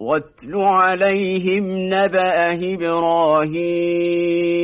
واتل عليهم نبأ إبراهيم.